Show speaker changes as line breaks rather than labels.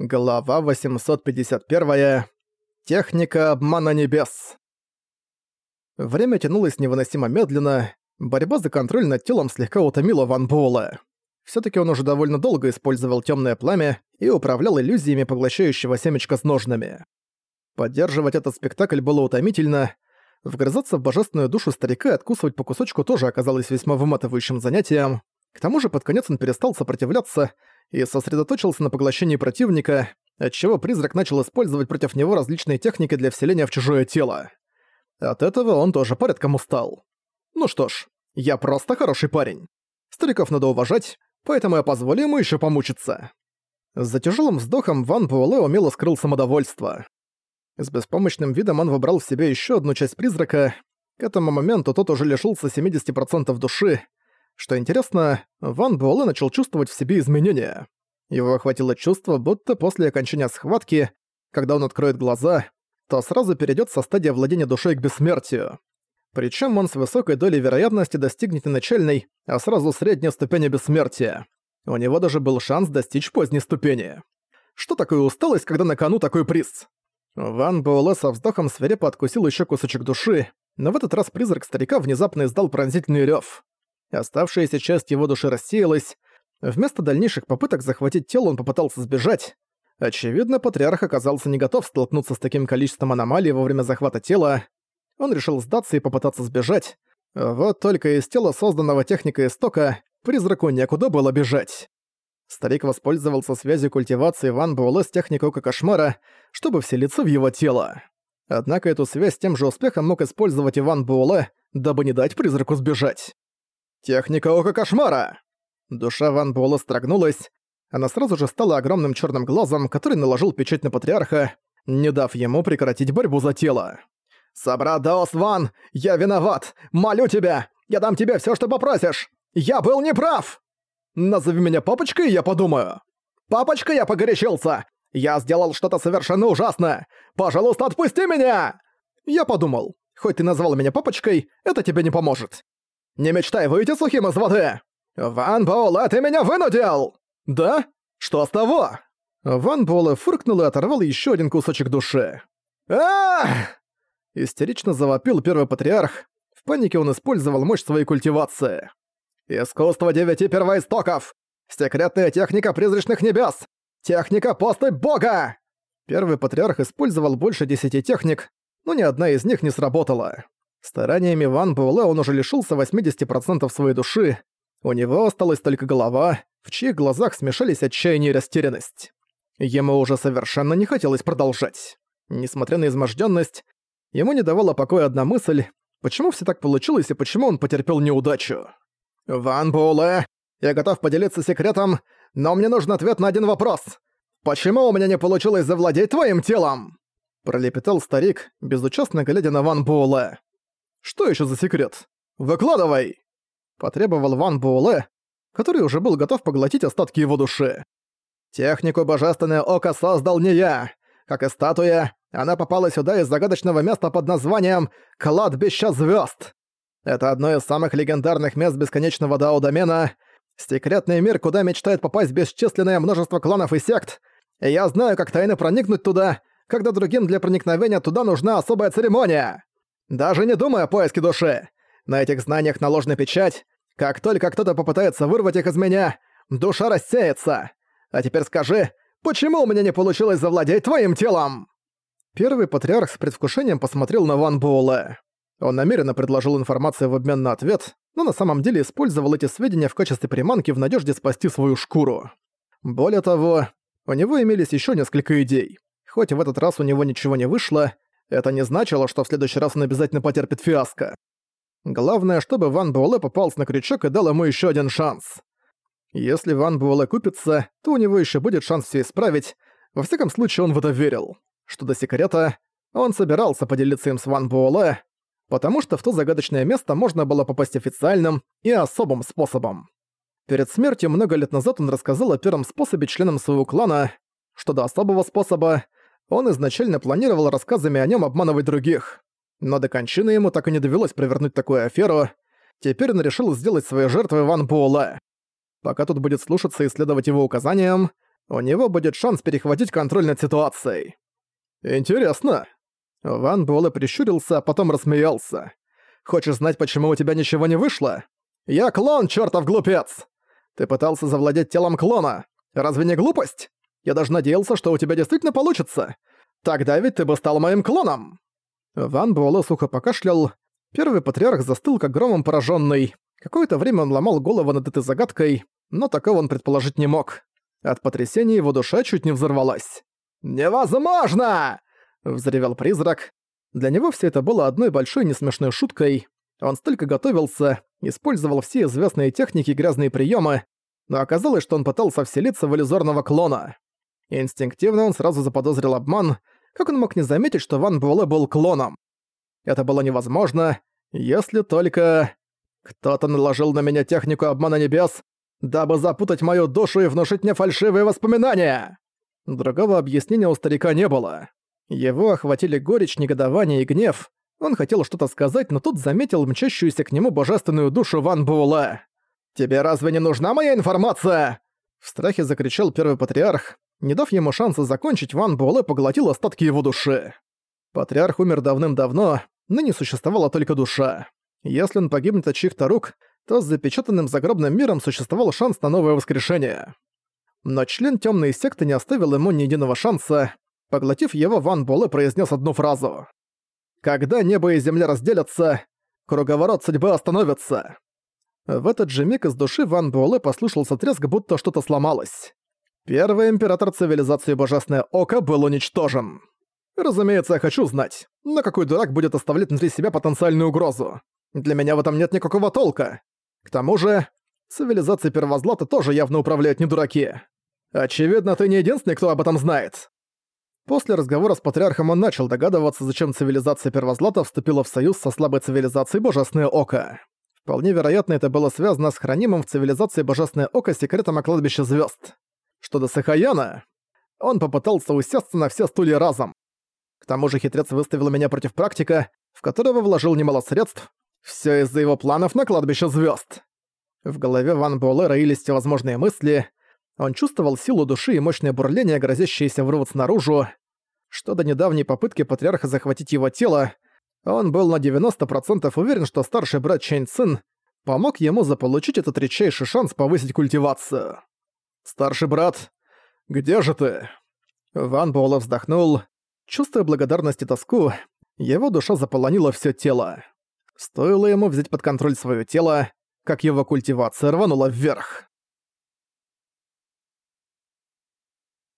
Глава 851. Техника обмана небес. Время тянулось невыносимо медленно, борьба за контроль над телом слегка утомила Ван Буэлла. Всё-таки он уже довольно долго использовал тёмное пламя и управлял иллюзиями поглощающего семечко с ножнами. Поддерживать этот спектакль было утомительно, вгрызаться в божественную душу старика и откусывать по кусочку тоже оказалось весьма выматывающим занятием. К тому же под конец он перестал сопротивляться и сосредоточился на поглощении противника, отчего призрак начал использовать против него различные техники для вселения в чужое тело. От этого он тоже порядком устал. Ну что ж, я просто хороший парень. Стариков надо уважать, поэтому я позволю ему еще помучиться. За тяжелым вздохом Ван Буэлэ умело скрыл самодовольство. С беспомощным видом он выбрал в себе еще одну часть призрака. К этому моменту тот уже лишился 70% души, что интересно, Ван Буэлэ начал чувствовать в себе изменения. Его охватило чувство, будто после окончания схватки, когда он откроет глаза, то сразу перейдет со стадии владения душой к бессмертию. Причем он с высокой долей вероятности достигнет не начальной, а сразу средней ступени бессмертия. У него даже был шанс достичь поздней ступени. Что такое усталость, когда на кону такой приз? Ван Буэлэ со вздохом свирепо откусил еще кусочек души, но в этот раз призрак старика внезапно издал пронзительный рев. Оставшаяся часть его души рассеялась. Вместо дальнейших попыток захватить тело он попытался сбежать. Очевидно, патриарх оказался не готов столкнуться с таким количеством аномалий во время захвата тела. Он решил сдаться и попытаться сбежать. Вот только из тела, созданного техникой истока, призраку некуда было бежать. Старик воспользовался связью культивации Ван Буэлэ с техникой Ока Кошмара, чтобы вселиться в его тело. Однако эту связь тем же успехом мог использовать Иван Буэлэ, дабы не дать призраку сбежать. «Техника Ока Кошмара!» Душа Ван Буэлла строгнулась. Она сразу же стала огромным черным глазом, который наложил печать на Патриарха, не дав ему прекратить борьбу за тело. «Собрат Даос Ван, я виноват! Молю тебя! Я дам тебе все, что попросишь! Я был неправ! Назови меня папочкой, я подумаю! Папочка, я погорячился! Я сделал что-то совершенно ужасное! Пожалуйста, отпусти меня!» Я подумал, хоть ты назвал меня папочкой, это тебе не поможет. Не мечтай выйти сухим из воды! Ван Боула, ты меня вынудил! Да? Что с того?» Ван Боула фыркнул и оторвал еще один кусочек души. Ах! Истерично завопил первый патриарх. В панике он использовал мощь своей культивации. «Искусство девяти первоистоков! Секретная техника призрачных небес! Техника поступь бога!» Первый патриарх использовал больше десяти техник, но ни одна из них не сработала. Стараниями Ван Буэлэ он уже лишился 80% своей души. У него осталась только голова, в чьих глазах смешались отчаяние и растерянность. Ему уже совершенно не хотелось продолжать. Несмотря на измождённость, ему не давала покоя одна мысль, почему все так получилось и почему он потерпел неудачу. «Ван Буэлэ, я готов поделиться секретом, но мне нужен ответ на один вопрос. Почему у меня не получилось завладеть твоим телом?» Пролепетал старик, безучастно глядя на Ван Буэлэ. Что еще за секрет? Выкладывай!» Потребовал Ван Буэлэ, который уже был готов поглотить остатки его души. «Технику Божественное Око создал не я. Как и статуя, она попала сюда из загадочного места под названием «Кладбище звезд. Это одно из самых легендарных мест бесконечного Дао-домена, секретный мир, куда мечтает попасть бесчисленное множество кланов и сект. И я знаю, как тайно проникнуть туда, когда другим для проникновения туда нужна особая церемония. Даже не думай о поиске души. На этих знаниях наложена печать. Как только кто-то попытается вырвать их из меня, душа рассеется. А теперь скажи, почему у меня не получилось завладеть твоим телом?» Первый патриарх с предвкушением посмотрел на Ван Буэлэ. Он намеренно предложил информацию в обмен на ответ, но на самом деле использовал эти сведения в качестве приманки в надежде спасти свою шкуру. Более того, у него имелись еще несколько идей. Хоть в этот раз у него ничего не вышло, это не значило, что в следующий раз он обязательно потерпит фиаско. Главное, чтобы Ван Буэлэ попался на крючок и дал ему еще один шанс. Если Ван Буэлэ купится, то у него еще будет шанс все исправить. Во всяком случае, он в это верил. Что до секрета, он собирался поделиться им с Ван Буэлэ, потому что в то загадочное место можно было попасть официальным и особым способом. Перед смертью много лет назад он рассказал о первом способе членам своего клана, что до особого способа он изначально планировал рассказами о нем обманывать других. Но до кончины ему так и не довелось провернуть такую аферу. Теперь он решил сделать своей жертвой Ван Буэлэ. Пока тут будет слушаться и следовать его указаниям, у него будет шанс перехватить контроль над ситуацией. Интересно. Ван Буэлэ прищурился, а потом рассмеялся. Хочешь знать, почему у тебя ничего не вышло? Я клон, чертов глупец! Ты пытался завладеть телом клона. Разве не глупость? Я даже надеялся, что у тебя действительно получится. Тогда ведь ты бы стал моим клоном. Ван Буэлэ сухо покашлял. Первый патриарх застыл, как громом пораженный. Какое-то время он ломал голову над этой загадкой, но такого он предположить не мог. От потрясения его душа чуть не взорвалась. «Невозможно!» — взревел призрак. Для него все это было одной большой несмешной шуткой. Он столько готовился, использовал все известные техники и грязные приемы, но оказалось, что он пытался вселиться в иллюзорного клона. Инстинктивно он сразу заподозрил обман, как он мог не заметить, что Ван Буэлэ был клоном? Это было невозможно, если только... Кто-то наложил на меня технику обмана небес, дабы запутать мою душу и внушить мне фальшивые воспоминания. Другого объяснения у старика не было. Его охватили горечь, негодование и гнев. Он хотел что-то сказать, но тут заметил мчащуюся к нему божественную душу Ван Буэлэ. «Тебе разве не нужна моя информация?» В страхе закричал первый патриарх. Не дав ему шанса закончить, Ван Буэлэ поглотил остатки его души. Патриарх умер давным-давно, ныне существовала только душа. Если он погибнет от чьих-то рук, то с запечатанным загробным миром существовал шанс на новое воскрешение. Но член темной секты не оставил ему ни единого шанса. Поглотив его, Ван Буэлэ произнес одну фразу. «Когда небо и земля разделятся, круговорот судьбы остановится». В этот же миг из души Ван Буэлэ послышался треск, будто что-то сломалось. Первый император цивилизации Божественное Око был уничтожен. Разумеется, я хочу знать, но какой дурак будет оставлять внутри себя потенциальную угрозу? Для меня в этом нет никакого толка. К тому же, цивилизация Первозлата тоже явно управляют не дураки. Очевидно, ты не единственный, кто об этом знает. После разговора с Патриархом он начал догадываться, зачем цивилизация Первозлата вступила в союз со слабой цивилизацией Божественное Око. Вполне вероятно, это было связано с хранимым в цивилизации Божественное Око секретом о кладбище звезд. Что до Сахаяна, он попытался усесться на все стулья разом. К тому же хитрец выставил меня против практика, в которого вложил немало средств. Все из-за его планов на кладбище звезд. В голове Ван Буэлэ роились всевозможные мысли. Он чувствовал силу души и мощное бурление, грозящееся вырваться наружу. Что до недавней попытки патриарха захватить его тело, он был на 90% уверен, что старший брат Чэнь Цин помог ему заполучить этот редчайший шанс повысить культивацию. «Старший брат, где же ты?» Ван Буэлэ вздохнул. Чувствуя благодарность и тоску, его душа заполонила все тело. Стоило ему взять под контроль свое тело, как его культивация рванула вверх.